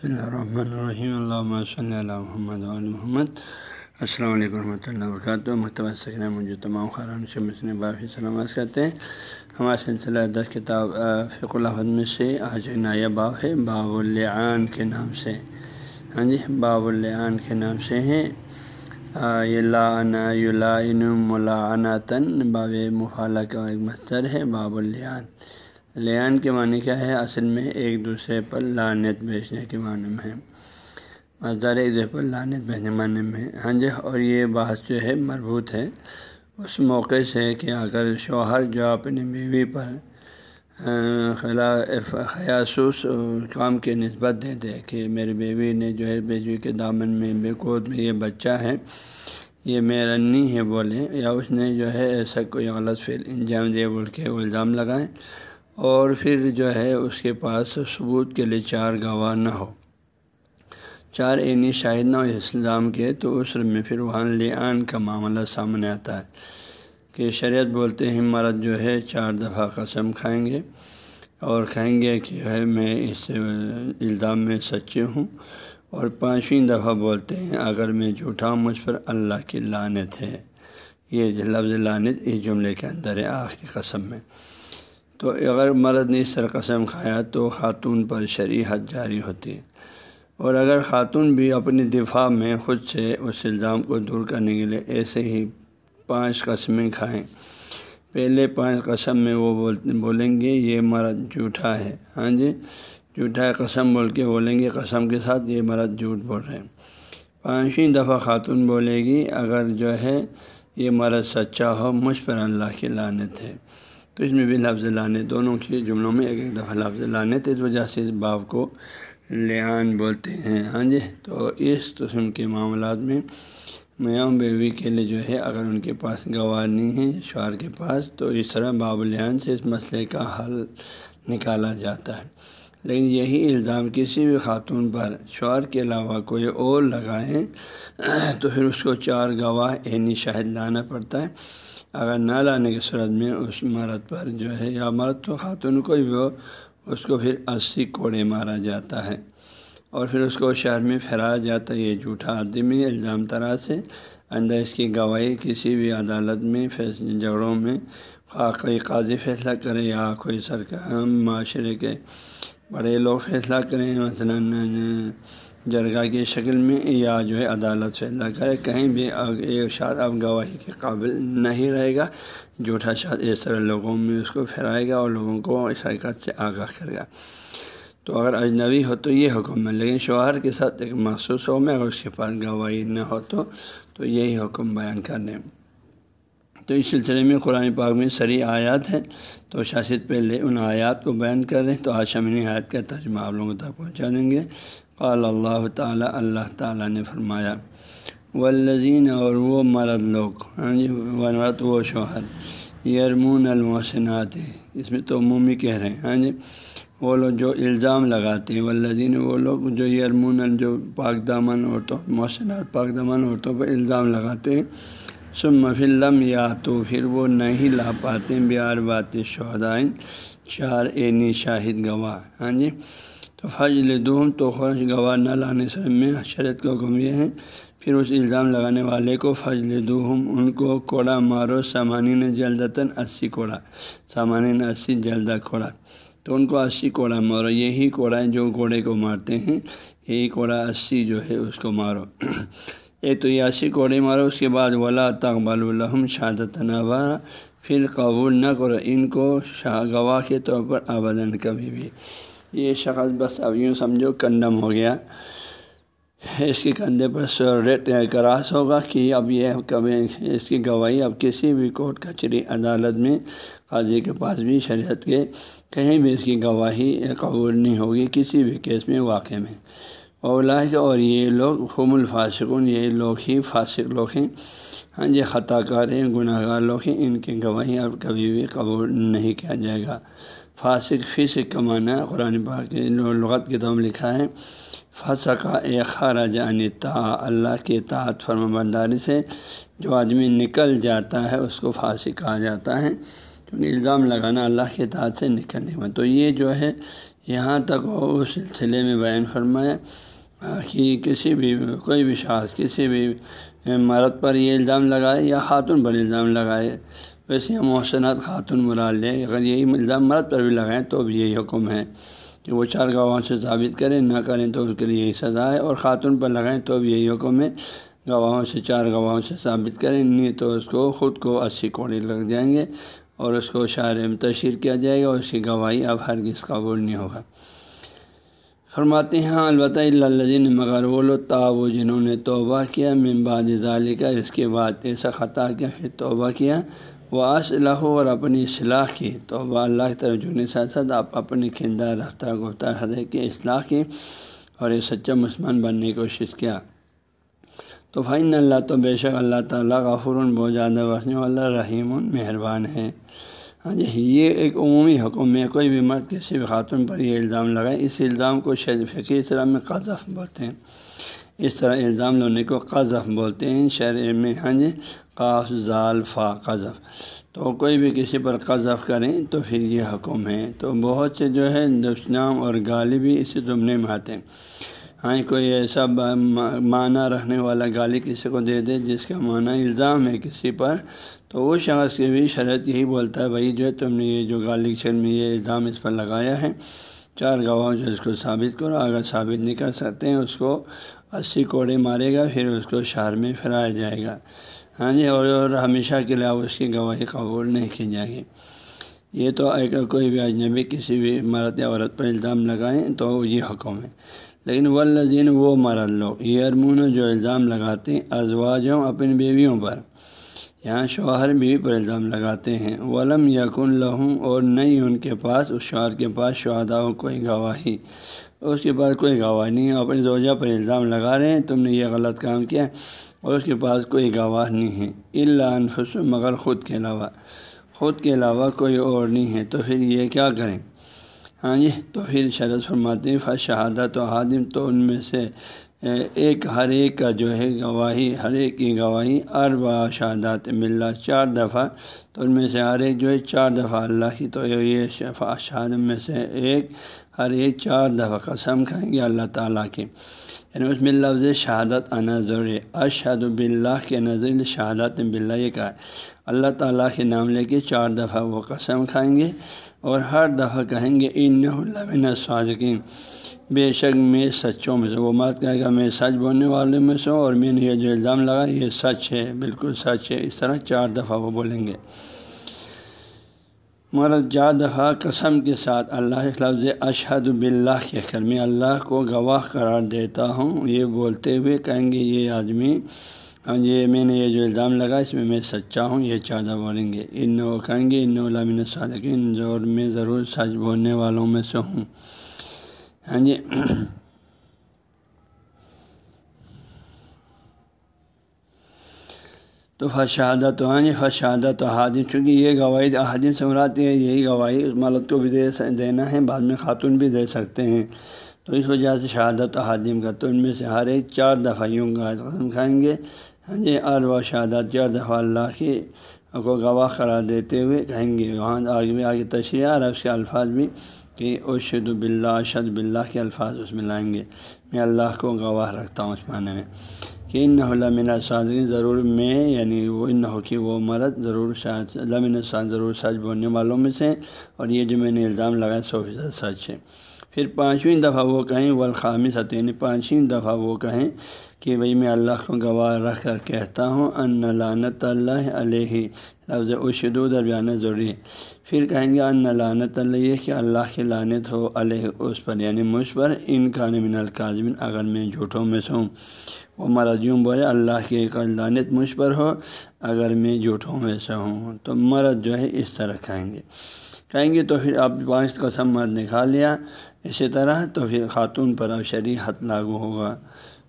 بسم اللہ الرحمن الرحیم اللہ صلی اللہ محمد علیہ محمد السلام علیکم ورحمۃ اللہ وبرکاتہ مکتبہ سکن مجھے تمام خران سے مسلم بافی سلامت کرتے ہیں ہمارا سلسلہ دس کتاب فق الحمد سے آج ایک نیا باب ہے باب العان کے نام سے ہاں جی باب العان کے نام سے ہیں یلاً ملاًتاً باب مخالہ کا ایک مستر ہے باب العان لیان کے معنی کیا ہے؟ اصل میں ایک دوسرے پر لانت بیچنے کے معنی میں ہے۔ مزدار ایک دوسرے پر لانت بیچنے معنی میں ہاں جی اور یہ بات جو ہے مربوط ہے۔ اس موقع سے کہ اگر شوہر جو اپنی بیوی پر خلاف خیاسوس کام کی نسبت دے دے کہ میری بیوی نے جو ہے بیوی کے دامن میں بے قوت میں یہ بچہ ہے، یہ میرا نہیں ہے بولے، یا اس نے جو ہے ایسا کوئی غلط فعل، انجام دے، بول کے الزام لگائیں اور پھر جو ہے اس کے پاس ثبوت کے لیے چار گواہ نہ ہو۔ چار عینی شاہد نہ ہو اسلام کے، تو اس میں پھر وہاں لیان کا معاملہ سامنے آتا ہے کہ شریعت بولتے ہیں مرد جو ہے چار دفعہ قسم کھائیں گے اور کہیں گے کہ ہے میں اس الزام میں سچے ہوں۔ اور پانچویں دفعہ بولتے ہیں اگر میں جھوٹا ہوں، مجھ پر اللہ کی لانت ہے۔ یہ لفظ لانت اس جملے کے اندر ہے، آخری قسم میں۔ تو اگر مرد نے سر قسم کھایا تو خاتون پر شریحت جاری ہوتی۔ ہے اور اگر خاتون بھی اپنی دفاع میں خود سے اس الزام کو دور کرنے کے لیے ایسے ہی پانچ قسمیں کھائیں۔ پہلے پانچ قسم میں وہ بولیں گے، یہ مرد جھوٹا ہے۔ ہاں جی جھوٹا قسم بول کے بولیں گے، قسم کے ساتھ یہ مرد جھوٹ بول رہے ہیں۔ پانچویں دفعہ خاتون بولے گی، اگر جو ہے یہ مرد سچا ہو، مجھ پر اللہ کی لانت ہے۔ تو اس میں بھی لفظ لانے، دونوں کے جملوں میں ایک ایک دفعہ لفظ لانے تو اس وجہ سے اس باپ کو لیان بولتے ہیں۔ ہاں جی تو اس قسم کے معاملات میں میاں بیوی کے لیے جو ہے، اگر ان کے پاس گواہ نہیں ہے، شوہر کے پاس، تو اس طرح باب الحان سے اس مسئلے کا حل نکالا جاتا ہے۔ لیکن یہی الزام کسی بھی خاتون پر شوہر کے علاوہ کوئی اور لگائیں تو پھر اس کو چار گواہ عینی شاہد لانا پڑتا ہے۔ اگر نہ لانے کی صورت میں اس مرد پر جو ہے یا مرد تو خاتون کو بھی ہو اس کو پھر اسی کوڑے مارا جاتا ہے اور پھر اس کو شہر میں پھیرایا جاتا ہے، یہ جھوٹا آدمی الزام طرح سے۔ اندر اس کی گواہی کسی بھی عدالت میں جھگڑوں میں کوئی قاضی فیصلہ کرے یا کوئی سرکار، معاشرے کے بڑے لوگ فیصلہ کریں، مثلاً جرگاہ کی شکل میں یا جو ہے عدالت فیصلہ کرے، کہیں بھی ایک شاد اب گواہی کے قابل نہیں رہے گا۔ جھوٹا شاد اس طرح لوگوں میں اس کو پھیرائے گا اور لوگوں کو اس حقیقت سے آگاہ کرے گا۔ تو اگر اجنبی ہو تو یہ حکم ہے، لیکن شوہر کے ساتھ ایک مخصوص ہو، میں اگر اس کے پاس گواہی نہ ہو تو تو یہی حکم بیان کرنے۔ تو اس سلسلے میں قرآن پاک میں سری آیات ہیں۔ تو شاشد پہلے ان آیات کو بیان کر رہے ہیں۔ تو آشمنی آیات کا ترجمہ آپ لوگوں تک پہنچا دیں گے۔ قال اللہ تعالیٰ اللہ تعالیٰ نے فرمایا، والذین اور وہ مرد لوگ ہاں جی ورت وہ شوہر، یرمون المحسنات، اس میں تو عمومی کہہ رہے ہیں ہاں جی وہ لوگ جو الزام لگاتے ہیں، والذین وہ لوگ جو یرمون، جو پاک دامن عورتوں محسنات، پاک دامن عورتوں پر الزام لگاتے ہیں سم فلم یا تو پھر وہ نہیں لا پاتے، بیار بات شہدائن چار عینی شاہد گواہ ہاں جی تو فضل دوم تو خرش گواہ نہ لانے سے میں شرط کا حکم یہ ہے پھر اس الزام لگانے والے کو فضل دوہم ان کو کوڑا مارو، سامانین جلدتاً اسی کوڑا، سامانین اسی جلدہ کوڑا۔ تو ان کو اسی کوڑا مارو، یہی کوڑا ہے جو گھوڑے کو مارتے ہیں، یہی کوڑا اسی جو ہے اس کو مارو۔ ایک تو یہ اسی کوڑے مارو، اس کے بعد ولا تقبل الحم شہادت نوا پھر قبول نہ کرو ان کو شاہ گواہ کے طور پر آبادن کبھی بھی۔ یہ شخص بس اب یوں سمجھو کنڈم ہو گیا۔ اس کے کندھے پر ریٹ کراس ہوگا کہ اب یہ کبھی اس کی گواہی اب کسی بھی کورٹ کچہری عدالت میں قاضی کے پاس بھی شریعت کے کہیں بھی اس کی گواہی قبول نہیں ہوگی کسی بھی کیس میں، واقع میں۔ اولا اور یہ لوگ حم الفاصقن یہ لوگ ہی فاسق لوگ ہیں۔ ہاں جی خطا کار ہیں گناہ گار لوگ ہیں، ان کی گواہی اب کبھی بھی قبول نہیں کیا جائے گا۔ فاسق فیصق کا معنی قرآن پاک لغت کے لکھا ہے۔ فاسقہ ایک خراج تا اللہ کے اطاعت فرم برداری سے جو آدمی نکل جاتا ہے، اس کو فاسق کہا جاتا ہے۔ کیونکہ الزام لگانا اللہ کے اطاعت سے نکلنے میں۔ تو یہ جو ہے، یہاں تک وہ اس سلسلے میں بیان فرمایا کہ کسی بھی، کوئی بھی شخص، کسی بھی مرد پر یہ الزام لگائے یا خاتون پر الزام لگائے۔ ویسے محسنات خاتون مرال لے اگر یہی الزام مرد پر بھی لگائیں تو بھی یہی حکم ہے کہ وہ چار گواہوں سے ثابت کریں، نہ کریں تو اس کے لیے یہی سزا ہے، اور خاتون پر لگائیں تو بھی یہی حکم ہے، گواہوں سے چار گواہوں سے ثابت کریں، نہیں تو اس کو خود کو اسی کوڑے لگ جائیں گے، اور اس کو شاعر میں تشہیر کیا جائے گا، اور اس کی گواہی اب ہرگز قبول نہیں ہوگا۔ فرماتے ہیں ہاں، البتہ اللہ مگر وہ لو تاب جنہوں نے توبہ کیا ممباد ظالی کا اس کے بعد ایسا خطا کیا، پھر توبہ کیا وہ اصلاح اور اپنی اصلاح کی توبہ اللہ کی طرف جھکنے ساتھ ساتھ آپ اپنی کردار رفتار گفتار ہر ایک کی اصلاح کی اور ایک سچا مسلمان بننے کی کوشش کیا۔ تو فائن اللہ تو بے شک اللہ تعالیٰ غفور بہت زیادہ وسلم اللہ رحیم مہربان ہے۔ ہاں جی یہ ایک عمومی حکم ہے، کوئی بھی مرد کسی بھی خاتون پر یہ الزام لگائے، اس الزام کو شہد فقی اسلام میں قذف بولتے ہیں۔ اس طرح الزام لانے کو قذف بولتے ہیں شہر میں ہاں جی قاف ذال فا، قذف۔ تو کوئی بھی کسی پر قذف کریں تو پھر یہ حکم ہے۔ تو بہت سے جو ہے دشنام اور گالی بھی اسی زمنے میں آتے ہیں۔ ہاں کوئی ایسا معنی رکھنے والا گالی کسی کو دے دے جس کا معنی الزام ہے کسی پر، تو وہ شخص کی بھی شرط یہی بولتا ہے، بھائی جو ہے تم نے یہ جو گالی شر میں یہ الزام اس پر لگایا ہے، چار گواہ جو اس کو ثابت کرو، اگر ثابت نہیں کر سکتے ہیں اس کو اسی کوڑے مارے گا، پھر اس کو شہر میں پھرایا جائے گا۔ ہاں جی اور اور ہمیشہ کے لیے اس کی گواہی قبول نہیں کی جائے گی یہ تو ایک کوئی بھی اجنبی کسی بھی مرد یا عورت پر الزام لگائیں تو یہ حکم ہے۔ لیکن ولزین وہ مرد لوگ، یہ ارمون جو الزام لگاتے ہیں، ازواجوں اپنی بیویوں پر۔ یہاں شوہر بیوی پر الزام لگاتے ہیں۔ ولم یقن لہوں اور نہیں ان کے پاس، اس شوہر کے پاس شہدا ہو کوئی گواہی۔ اس کے پاس کوئی گواہ نہیں ہے اپنی زوجہ پر الزام لگا رہے ہیں، تم نے یہ غلط کام کیا اور اس کے پاس کوئی گواہ نہیں ہے۔ اللہ انفس، مگر خود کے علاوہ۔ خود کے علاوہ کوئی اور نہیں ہے۔ تو پھر یہ کیا کریں؟ ہاں جی تو پھر شرط فرماتے ہیں شہادت و حادم تو ان میں سے ایک ہر ایک کا جو ہے گواہی، ہر ایک کی گواہی اربا شہادات ملا چار دفعہ۔ تو ان میں سے ہر ایک جو ہے چار دفعہ اللہ کی تو یہ شفا شہاد میں سے ایک، ہر ایک چار دفعہ قسم کھائیں گے اللہ تعالیٰ کی۔ یعنی اس میں لفظ شہادت آنا ضروری اشہد بلّہ کے نظر شہادت بلّہ یہ کہا اللہ تعالیٰ کے نام لے کے چار دفعہ وہ قسم کھائیں گے اور ہر دفعہ کہیں گے ان اللہ صادقین بے شک میں سچوں میں سے وہ بات کہے گا، میں سچ بولنے والے میں سے اور میں نے یہ جو الزام لگا یہ سچ ہے، بالکل سچ ہے۔ اس طرح چار دفعہ وہ بولیں گے۔ مگر چار دفعہ قسم کے ساتھ اللہ کے لفظ اشہد باللہ کے کر میں اللہ کو گواہ قرار دیتا ہوں۔ یہ بولتے ہوئے کہیں گے، یہ آدمی یہ میں نے یہ جو الزام لگا، اس میں میں سچا ہوں، یہ چار دفعہ بولیں گے۔ ان کہیں گے ان علامین صادقین جو میں ضرور سچ بولنے والوں میں سے ہوں۔ ہاں جی تو فشادت ہاں جی فشادت حادم چونکہ یہ گواہی حادم سے مراتی ہے یہی گواہی اس کو بھی دے دینا ہے، بعد میں خاتون بھی دے سکتے ہیں۔ تو اس وجہ سے شہادت و حادم کا تو ان میں سے ہر ایک چار دفعہ یوں گا قسم کھائیں گے۔ ہاں جی اور وہ شہادت، چار دفعہ اللہ کی کو گواہ قرار دیتے ہوئے کہیں گے۔ وہاں آگے بھی آگے تشریح، اور اس کے الفاظ بھی کہ اشد بلّہ اشد بلّہ کے الفاظ اس میں لائیں گے۔ میں اللہ کو گواہ رکھتا ہوں اس معنی میں کہ ان نہ سازگی ضرور میں یعنی وہ ان ہو کہ وہ مرد ضرور اللہ ساز ضرور سچ بولنے والوں میں سے اور یہ جو میں نے الزام لگایا سو فیصد سچ ہے پھر پانچویں دفعہ وہ کہیں والخامی ست یعنی پانچویں دفعہ وہ کہیں کہ بھئی میں اللہ کو گواہ رکھ کر کہتا ہوں، ان لانت اللہ علیہ لفظ اشدو درمیانہ ضروری ہے۔ پھر کہیں گے، ان لانت اللہ یہ کہ اللہ کی لانت ہو علیہ اس پر یعنی مجھ پر۔ ان کا من القاظمن اگر میں جھوٹوں میں سے ہوں۔ وہ مرض یوں بولے اللہ کی لانت مجھ پر ہو اگر میں جھوٹوں میں سے ہوں۔ تو مرد جو ہے، اس طرح کہیں گے۔ کہیں گے، تو پھر آپ پانچ قسم مرد نکال لیا۔ اسی طرح تو پھر خاتون پر اب شرح حت لاگو ہوگا۔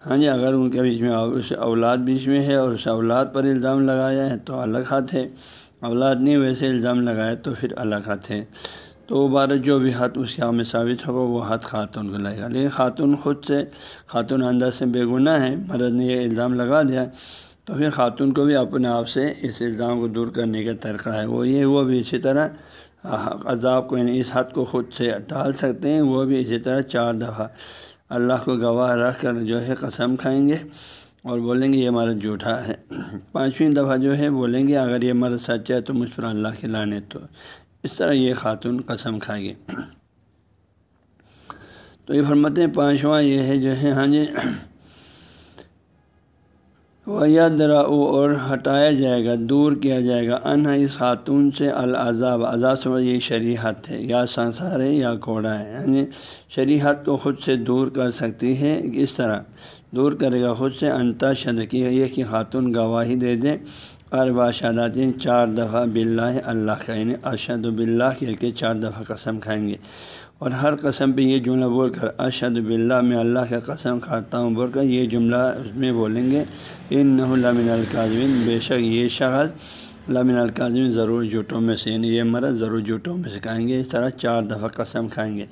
ہاں جی اگر ان کے بیچ میں اس اولاد بیچ میں ہے اور اس اولاد پر الزام لگایا ہے تو الگ ہاتھ ہے۔ اولاد نہیں ویسے الزام لگایا تو پھر الگ ہاتھ ہے۔ تو وہ بارہ جو بھی ہاتھ اس کے میں ثابت ہوگا، وہ ہاتھ خاتون کو لگے گا۔ لیکن خاتون خود سے، خاتون اندر سے بے گناہ ہے، مرد نے یہ الزام لگا دیا، تو پھر خاتون کو بھی اپنے آپ سے اس الزام کو دور کرنے کا طریقہ ہے۔ وہ یہ وہ بھی اسی طرح عذاب کو یعنی اس حد کو خود سے ڈال سکتے ہیں، وہ بھی اسی طرح چار دفعہ۔ اللہ کو گواہ رکھ کر جو ہے قسم کھائیں گے اور بولیں گے یہ مرد جھوٹا ہے۔ پانچویں دفعہ جو ہے بولیں گے، اگر یہ مرد سچا ہے تو مجھ پر اللہ کے لانے تو۔ اس طرح یہ خاتون قسم کھائے گی۔ تو یہ فرمتیں پانچواں یہ ہے جو ہے ہاں جی درا اور ہٹایا جائے گا، دور کیا جائے گا۔ ان اس خاتون سے العذاب، عذاب سمجھ یہ شریحت ہے، یا سنسار ہے یا کوڑا ہے یعنی شریحت کو خود سے دور کر سکتی ہے، اس طرح۔ دور کرے گا خود سے، انتا شد کی یہ کہ خاتون گواہی دے دے اور بادشاداتی چار دفعہ بلّہ اللہ کا یعنی ارشد بلّہ کہہ کے چار دفعہ قسم کھائیں گے۔ اور ہر قسم پہ یہ جملہ بول کر اشد بلّہ میں اللہ کا قسم کھاتا ہوں، بول کر یہ جملہ اس میں بولیں گے۔ ان نہ لمن القاظمین بے شک یہ شخص لمن القاظمین ضرور جھوٹوں میں سے یعنی یہ مرض ضرور جھوٹوں میں سے کھائیں گے۔ اس طرح چار دفعہ قسم کھائیں گے۔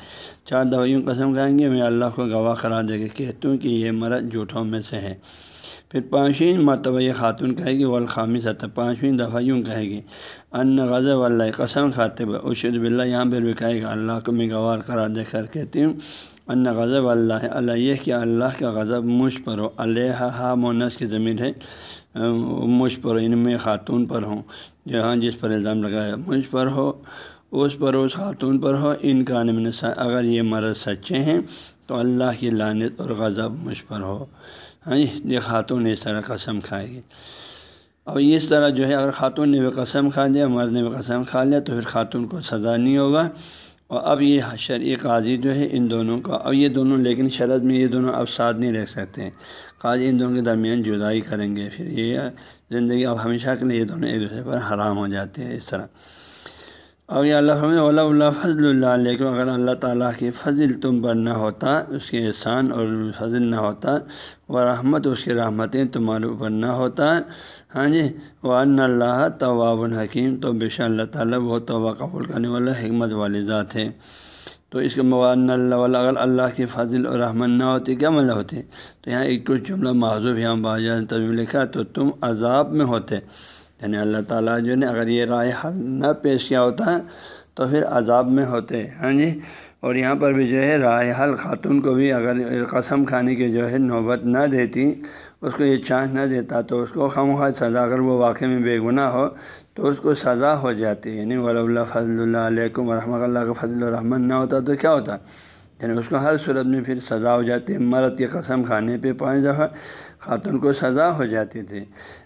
چار دفعہ یوں قسم کھائیں گے، میں اللہ کو گواہ کرا دے کے کہتا ہوں کہ یہ مرض جھوٹوں میں سے ہے پھر پانچویں مرتبہ یہ خاتون کہے گی والخامی سطح پانچویں دفعہ یوں کہے گی، ان غضب اللہ قسم کھاتے ہوئے اشد بلّہ یہاں پہ بھی کہے گا، اللہ کو میں گوار کرا دے کر کہتی ہوں، ان غضب اللہ اللہ یہ کہ اللہ کا غضب مجھ پر ہو اللہ ہا مونس کی زمین ہے، مجھ پر ان یعنی میں خاتون پر ہوں، جہاں جس پر الزام لگایا، مجھ پر ہو، اس پر اس خاتون پر ہو ان کا نمن اگر یہ مرض سچے ہیں، تو اللہ کی لانت اور غضب مجھ پر ہو۔ ہاں جی یہ خاتون اس طرح قسم کھائے گی اور اس طرح جو ہے، اگر خاتون نے بھی قسم کھا دیا، مرد نے بھی قسم کھا لیا، تو پھر خاتون کو سزا نہیں ہوگا۔ اور اب یہ شرعی قاضی جو ہے، ان دونوں کا اب یہ دونوں، لیکن شرط میں یہ دونوں اب ساتھ نہیں رہ سکتے۔ ہیں قاضی ان دونوں کے درمیان جدائی کریں گے، پھر یہ زندگی اب ہمیشہ کے لیے یہ دونوں ایک دوسرے پر حرام ہو جاتے ہیں، اس طرح۔ اگر اللہ ولا اللہ فضل اللہ لیکن اگر اللہ تعالیٰ کی فضل تم پر نہ ہوتا، اس کے احسان اور فضل نہ ہوتا وہ رحمت اس کی رحمتیں تمہارے اوپر نہ ہوتا۔ ہاں جی وہ ان اللہ طواب الحکیم تو بے شاء اللہ تعالیٰ وہ توبہ قبول کرنے والا، حکمت والی ذات ہے۔ تو اس کے موان اللہ والا، اگر اللہ کی فضل اور رحمت نہ ہوتی، کیا مطلب ہوتی؟ تو یہاں ایک کچھ جملہ معذوف یہاں باجا تبھی لکھا تو تم عذاب میں ہوتے۔ یعنی اللہ تعالیٰ جو ہے اگر یہ رائے حل نہ پیش کیا ہوتا تو پھر عذاب میں ہوتے ہاں جی؟ اور یہاں پر بھی جو ہے رائے حل، خاتون کو بھی اگر قسم کھانے کی جو ہے نوبت نہ دیتی، اس کو یہ چانس نہ دیتا تو اس کو خواہ سزا، اگر وہ واقعی میں بے گناہ ہو تو اس کو سزا ہو جاتی یعنی ولی اللہ فضل اللہ علیکم و رحمۃ اللہ کا فضل الرحمن نہ ہوتا تو کیا ہوتا؟ یعنی اس کو ہر صورت میں پھر سزا ہو جاتی ہے۔ مرد کی قسم کھانے پہ پانچ دفعہ خاتون کو سزا ہو جاتی تھی۔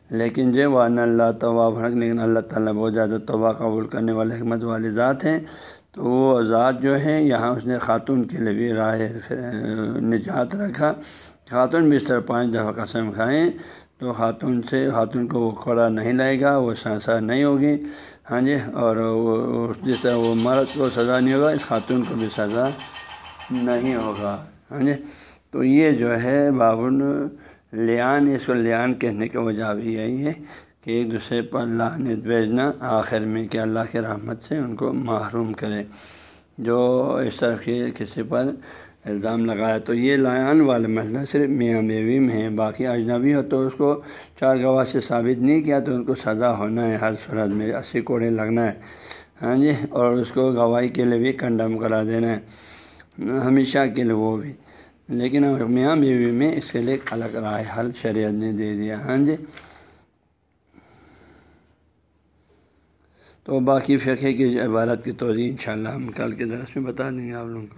لیکن جو وان اللہ طواب حق لیکن اللہ تعالیٰ بہت زیادہ توبہ قبول کرنے والے، حکمت والی ذات ہیں۔ تو وہ ذات جو ہے، یہاں اس نے خاتون کے لیے بھی رائے نجات رکھا۔ خاتون بھی اس طرح پانچ دفعہ قسم کھائیں تو خاتون سے، خاتون کو وہ کھڑا نہیں لائے گا، وہ سانسا نہیں ہوگی۔ ہاں جی اور وہ، جس طرح وہ مرد کو سزا نہیں ہوگا، اس خاتون کو بھی سزا نہیں ہوگا۔ ہاں جی؟ تو یہ جو ہے بابن لیان، اس کو لیان کہنے کی وجہ بھی یہی ہے کہ ایک دوسرے پر لانت بھیجنا آخر میں کہ اللہ کے رحمت سے ان کو محروم کرے۔ جو اس طرح کے کسی پر الزام لگایا تو یہ لایان والا مسئلہ صرف میاں بیوی میں ہے باقی اجنبی ہو تو اس کو چار گواہ سے ثابت نہیں کیا تو ان کو سزا ہونا ہے، ہر صورت میں اسی کوڑے لگنا ہے۔ ہاں جی؟ اور اس کو گواہی کے لیے بھی کنڈم کرا دینا ہے۔ ہمیشہ کے لیے وہ بھی۔ لیکن میاں بیوی میں اس کے لیے ایک الگ رائے، حل شریعت نے دے دیا۔ ہاں جی۔ تو باقی فقے کی عبارت کی توضیع ان شاء اللہ ہم کل کے درس میں بتا دیں گے آپ لوگوں کو۔